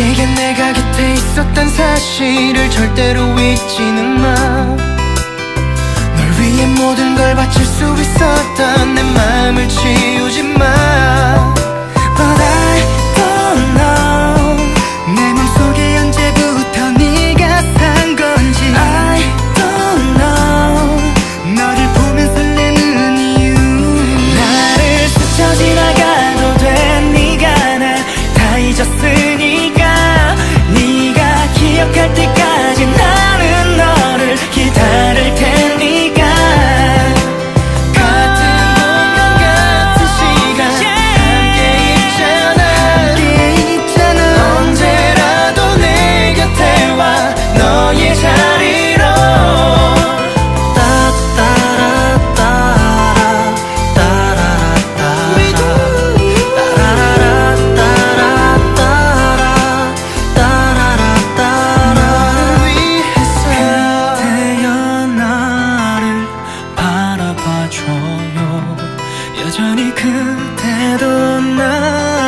너에게 내가 곁에 있었던 사실을 절대로 잊지는 마널 위해 모든 걸 바칠 수 있었던 내 마음을 I 싶어요. 여전히 그대도 나